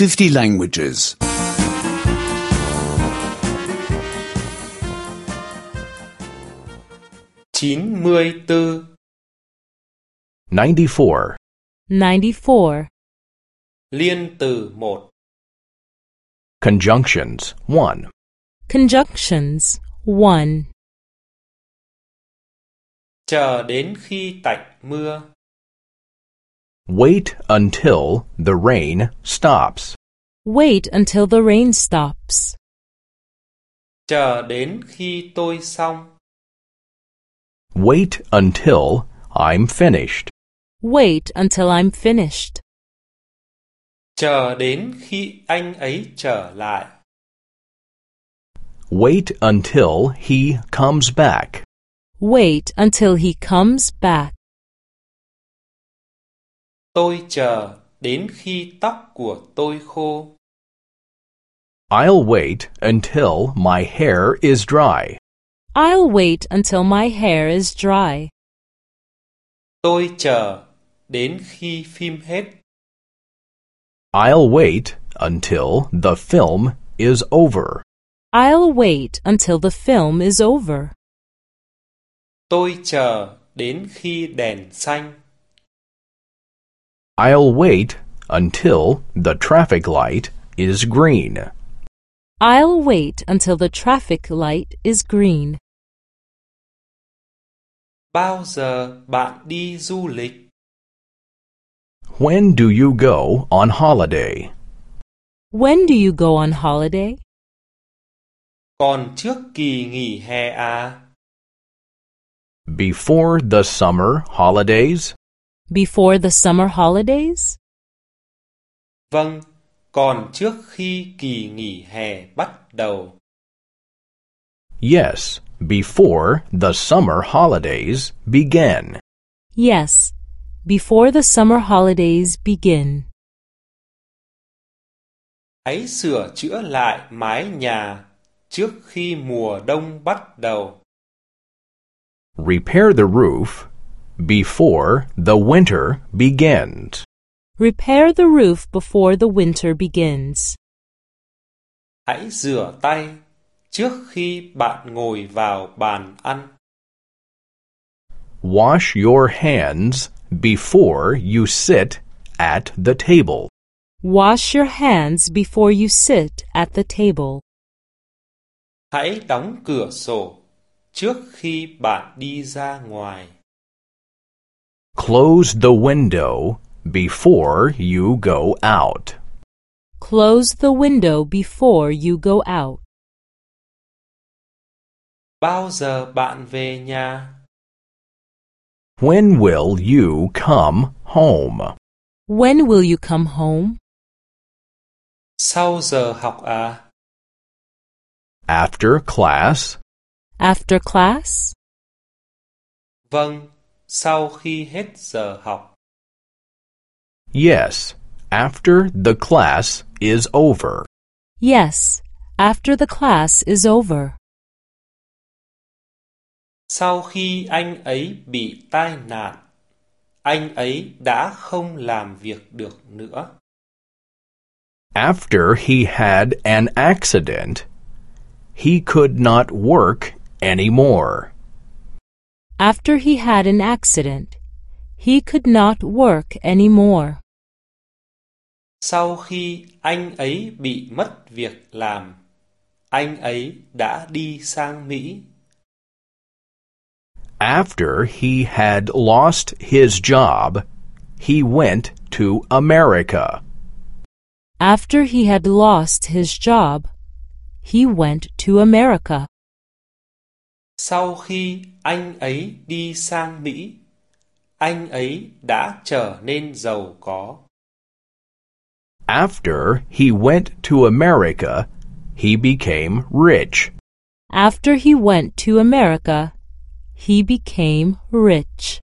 50 languages. 94 94. 94. Liên từ 1 Conjunctions 1. Conjunctions 1. Chờ đến khi tạnh mưa Wait until the rain stops. Wait until the rain stops. Chờ đến khi tôi xong Wait until I'm finished. Wait until I'm finished. Chờ đến khi anh ấy trở lại Wait until he comes back. Wait until he comes back. Tôi chờ đến khi tóc của tôi khô I'll wait until my hair is dry. I'll wait until my hair is dry. Tôi chờ đến khi phim hết I'll wait until the film is over. I'll wait until the film is over. Tôi chờ đến khi đèn xanh I'll wait until the traffic light is green. I'll wait until the traffic light is green. Bao giờ bạn đi du lịch When do you go on holiday? When do you go on holiday? Còn trước kỳ nghỉ hè à Before the summer holidays? Before the summer holidays? Vâng, còn trước khi kỳ nghỉ hè bắt đầu Yes, before the summer holidays begin. Yes, before the summer holidays begin. Hãy sửa chữa lại mái nhà trước khi mùa đông bắt đầu Repair the roof before the winter begins. Repair the roof before the winter begins. Hãy rửa tay trước khi bạn ngồi vào bàn ăn Wash your hands before you sit at the table. Wash your hands before you sit at the table. Hãy đóng cửa sổ trước khi bạn đi ra ngoài Close the window before you go out. Close the window before you go out. Bao giờ bạn về nhà When will you come home? When will you come home? Sau giờ học à After class? After class? Vâng, sau khi hết giờ học Yes, after the class is over. Yes, after the class is over. Sau khi anh ấy bị tai nạn Anh ấy đã không làm việc được nữa After he had an accident, he could not work anymore. After he had an accident, he could not work anymore. Sau khi anh ấy bị mất việc làm Anh ấy đã đi sang Mỹ After he had lost his job, he went to America. After he had lost his job, he went to America. Sau khi anh ấy đi sang Mỹ Anh ấy đã trở nên giàu có After he went to America, he became rich. After he went to America, he became rich.